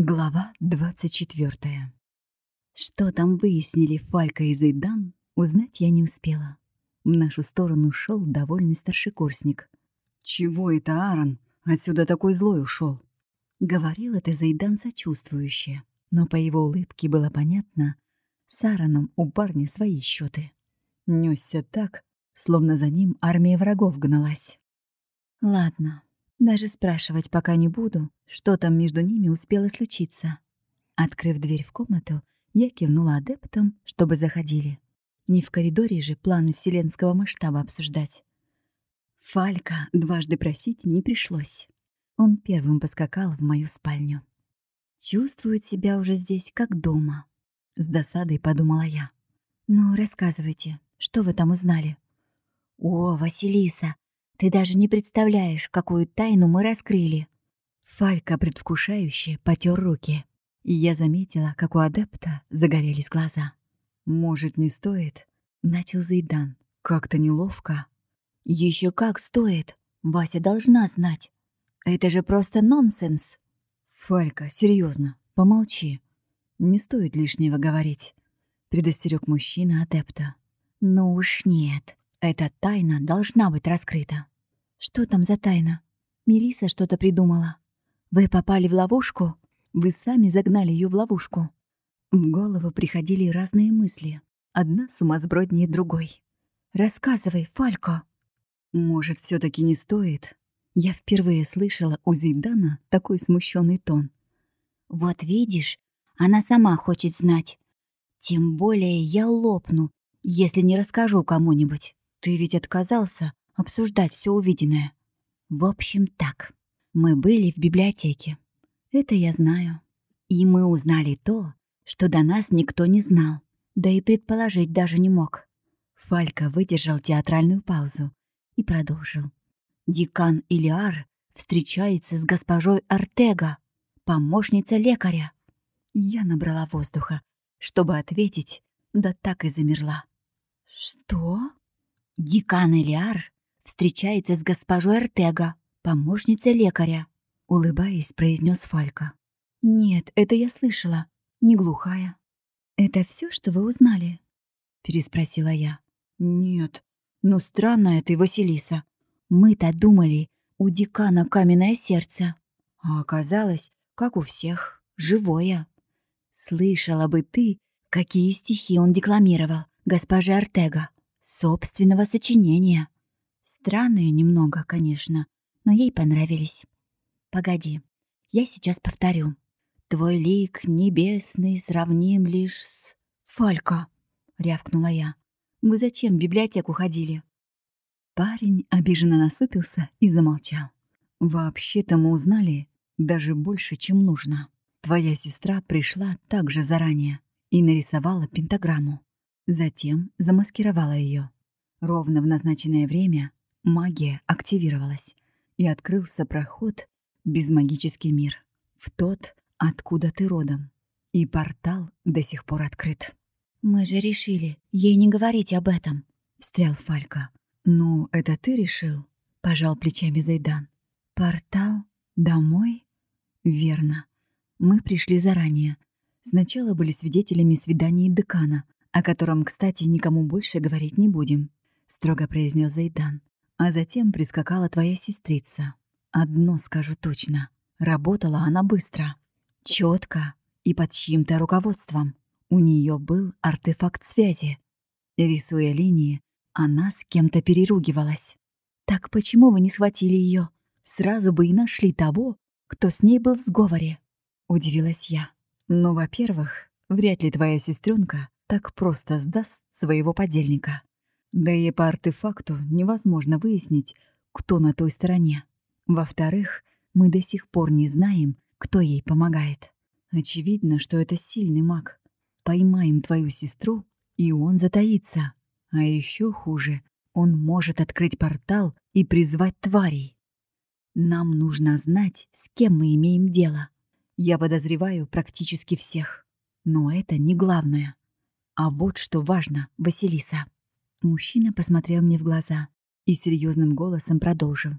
Глава 24. Что там выяснили Фалька и Зайдан, узнать я не успела. В нашу сторону шел довольный старшекурсник. «Чего это, Аарон? Отсюда такой злой ушел. Говорил это Зайдан сочувствующе, но по его улыбке было понятно, с Аароном у парня свои счеты. Несся так, словно за ним армия врагов гналась. Ладно, даже спрашивать пока не буду, что там между ними успело случиться. Открыв дверь в комнату, я кивнула адептам, чтобы заходили. Не в коридоре же планы вселенского масштаба обсуждать. Фалька дважды просить не пришлось. Он первым поскакал в мою спальню. Чувствует себя уже здесь как дома. С досадой подумала я. «Ну, рассказывайте, что вы там узнали?» «О, Василиса, ты даже не представляешь, какую тайну мы раскрыли». Фалька предвкушающе потер руки, и я заметила, как у адепта загорелись глаза. «Может, не стоит?» — начал Зайдан. «Как-то неловко». Еще как стоит. Вася должна знать. Это же просто нонсенс». «Фалька, серьезно, помолчи. Не стоит лишнего говорить», — предостерег мужчина адепта. «Ну уж нет. Эта тайна должна быть раскрыта. Что там за тайна? Мелиса что-то придумала. Вы попали в ловушку? Вы сами загнали ее в ловушку. В голову приходили разные мысли. Одна сумасброднее другой. «Рассказывай, Фалько!» «Может, все таки не стоит?» Я впервые слышала у Зейдана такой смущенный тон. «Вот видишь, она сама хочет знать. Тем более я лопну, если не расскажу кому-нибудь». Ты ведь отказался обсуждать все увиденное. В общем, так. Мы были в библиотеке. Это я знаю. И мы узнали то, что до нас никто не знал, да и предположить даже не мог. Фалька выдержал театральную паузу и продолжил. Декан Илиар встречается с госпожой Артега, помощницей лекаря. Я набрала воздуха, чтобы ответить, да так и замерла. «Что?» Декан Элиар встречается с госпожой Артега, помощницей лекаря», — улыбаясь, произнес Фалька. «Нет, это я слышала. Не глухая». «Это все, что вы узнали?» — переспросила я. «Нет, ну странная ты, Василиса. Мы-то думали, у декана каменное сердце, а оказалось, как у всех, живое. Слышала бы ты, какие стихи он декламировал, госпоже Артега собственного сочинения. Странные немного, конечно, но ей понравились. Погоди, я сейчас повторю. Твой лик небесный сравним лишь с... Фалька, рявкнула я. Вы зачем в библиотеку ходили? Парень обиженно насупился и замолчал. Вообще-то мы узнали даже больше, чем нужно. Твоя сестра пришла также заранее и нарисовала пентаграмму. Затем замаскировала ее. Ровно в назначенное время магия активировалась, и открылся проход в безмагический мир, в тот, откуда ты родом. И портал до сих пор открыт. «Мы же решили ей не говорить об этом», — встрял Фалька. «Ну, это ты решил?» — пожал плечами Зайдан. «Портал? Домой?» «Верно. Мы пришли заранее. Сначала были свидетелями свиданий декана, о котором, кстати, никому больше говорить не будем», — строго произнес Зайдан. «А затем прискакала твоя сестрица. Одно скажу точно. Работала она быстро, четко и под чьим-то руководством. У нее был артефакт связи. Рисуя линии, она с кем-то переругивалась. Так почему вы не схватили ее? Сразу бы и нашли того, кто с ней был в сговоре. Удивилась я. Ну, во-первых, вряд ли твоя сестренка так просто сдаст своего подельника. Да и по артефакту невозможно выяснить, кто на той стороне. Во-вторых, мы до сих пор не знаем, кто ей помогает. Очевидно, что это сильный маг. Поймаем твою сестру, и он затаится. А еще хуже, он может открыть портал и призвать тварей. Нам нужно знать, с кем мы имеем дело. Я подозреваю практически всех. Но это не главное. А вот что важно, Василиса. Мужчина посмотрел мне в глаза и серьезным голосом продолжил.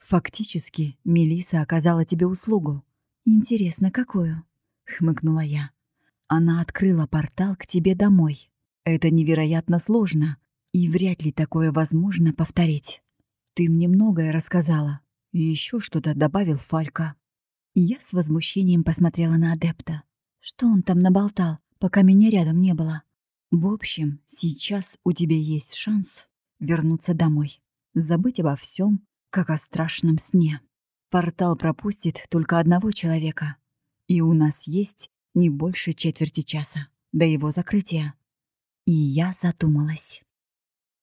Фактически, Мелиса оказала тебе услугу. «Интересно, какую?» — хмыкнула я. «Она открыла портал к тебе домой. Это невероятно сложно, и вряд ли такое возможно повторить. Ты мне многое рассказала, и еще что-то добавил Фалька». Я с возмущением посмотрела на адепта. Что он там наболтал, пока меня рядом не было? В общем, сейчас у тебя есть шанс вернуться домой, забыть обо всем, как о страшном сне. Портал пропустит только одного человека, и у нас есть не больше четверти часа до его закрытия. И я задумалась.